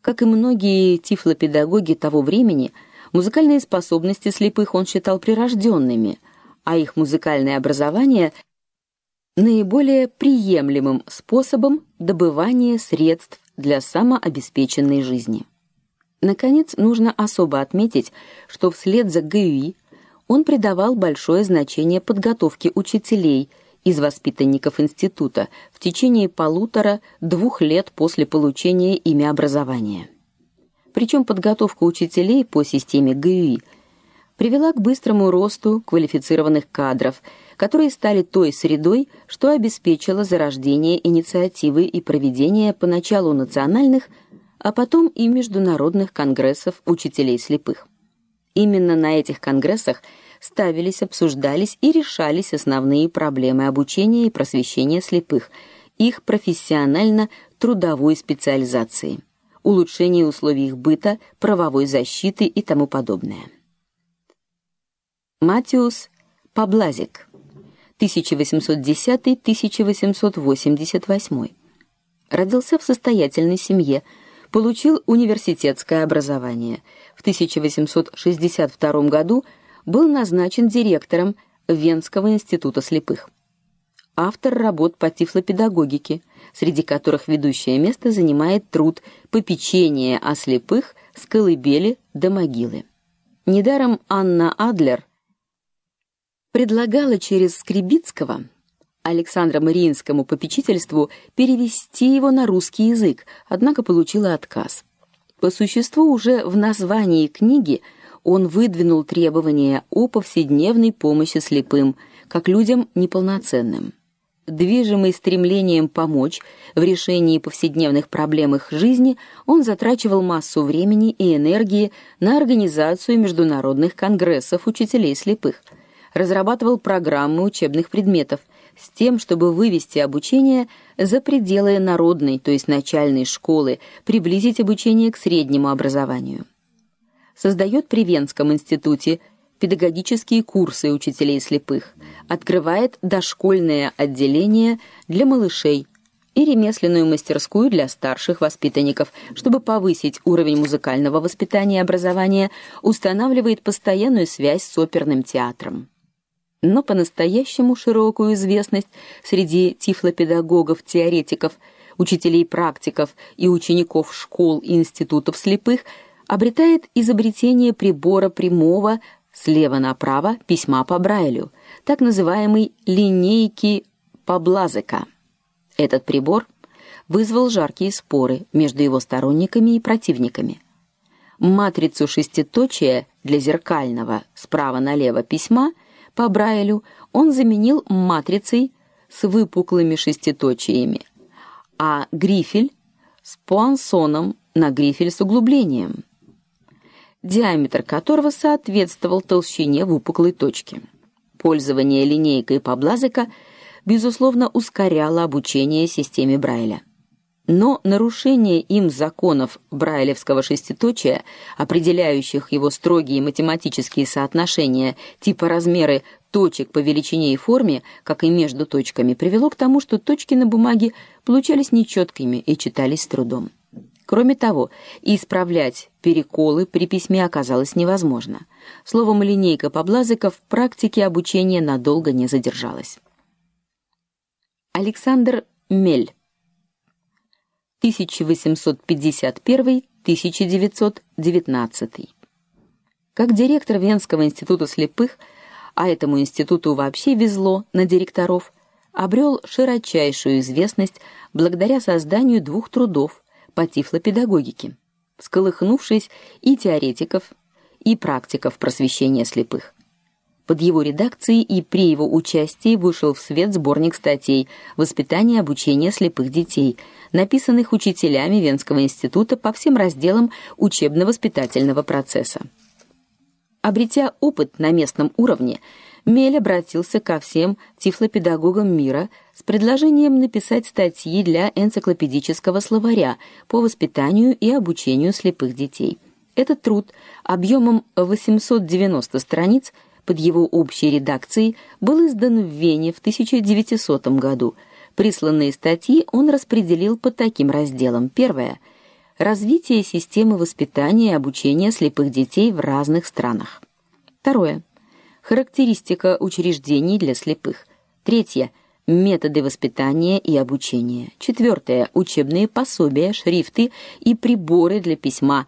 Как и многие тифлопедагоги того времени, музыкальные способности слепых он считал прирожденными, а их музыкальное образование наиболее приемлемым способом добывания средств для самообеспеченной жизни. Наконец, нужно особо отметить, что вслед за Гюи он придавал большое значение подготовке учителей из воспитанников института в течение полутора-двух лет после получения ими образования. Причем подготовка учителей по системе ГЮИ привела к быстрому росту квалифицированных кадров, которые стали той средой, что обеспечило зарождение инициативы и проведение поначалу национальных, а потом и международных конгрессов учителей слепых. Именно на этих конгрессах ставились, обсуждались и решались основные проблемы обучения и просвещения слепых, их профессионально-трудовой специализации, улучшения условий их быта, правовой защиты и тому подобное. Матиус Паблазик 1810-1888 родился в состоятельной семье, получил университетское образование. В 1862 году был назначен директором Венского института слепых. Автор работ по тифлопедагогике, среди которых ведущее место занимает труд попечения о слепых с колыбели до могилы. Недаром Анна Адлер предлагала через Скрибицкого Александра Мариинскому попечительству перевести его на русский язык, однако получила отказ. По существу уже в названии книги он выдвинул требования о повседневной помощи слепым, как людям неполноценным. Движимый стремлением помочь в решении повседневных проблем их жизни, он затрачивал массу времени и энергии на организацию международных конгрессов учителей слепых, разрабатывал программы учебных предметов с тем, чтобы вывести обучение за пределы народной, то есть начальной школы, приблизить обучение к среднему образованию создает при Венском институте педагогические курсы учителей слепых, открывает дошкольное отделение для малышей и ремесленную мастерскую для старших воспитанников, чтобы повысить уровень музыкального воспитания и образования, устанавливает постоянную связь с оперным театром. Но по-настоящему широкую известность среди тифлопедагогов, теоретиков, учителей практиков и учеников школ и институтов слепых – обретает изобретение прибора прямого слева направо письма по Брайлю, так называемой линейки Паблазека. Этот прибор вызвал жаркие споры между его сторонниками и противниками. Матрицу шеститочия для зеркального справа налево письма по Брайлю он заменил матрицей с выпуклыми шеститочиями, а грифель с пуансоном на грифель с углублением диаметр которого соответствовал толщине выпуклой точки. Пользование линейкой Паблазика безусловно ускоряло обучение системе Брайля. Но нарушение им законов брайлевского шеститочия, определяющих его строгие математические соотношения типа размеры точек по величине и форме, как и между точками, привело к тому, что точки на бумаге получались нечеткими и читались с трудом. Кроме того, исправлять переколы при письме оказалось невозможно. Словом, линейка Поблазыка в практике обучения надолго не задержалась. Александр Мель 1851-1919. Как директор Венского института слепых, а этому институту вообще везло на директоров, обрел широчайшую известность благодаря созданию двух трудов по тифлопедагогике, всколыхнувшись и теоретиков, и практиков просвещения слепых. Под его редакцией и при его участии вышел в свет сборник статей «Воспитание и обучение слепых детей», написанных учителями Венского института по всем разделам учебно-воспитательного процесса. Обретя опыт на местном уровне, Мель обратился ко всем тифлопедагогам мира с предложением написать статьи для энциклопедического словаря по воспитанию и обучению слепых детей. Этот труд объемом 890 страниц под его общей редакцией был издан в Вене в 1900 году. Присланные статьи он распределил по таким разделам. Первое Развитие системы воспитания и обучения слепых детей в разных странах. Второе. Характеристика учреждений для слепых. Третье. Методы воспитания и обучения. Четвертое. Учебные пособия, шрифты и приборы для письма